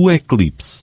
o eclipse.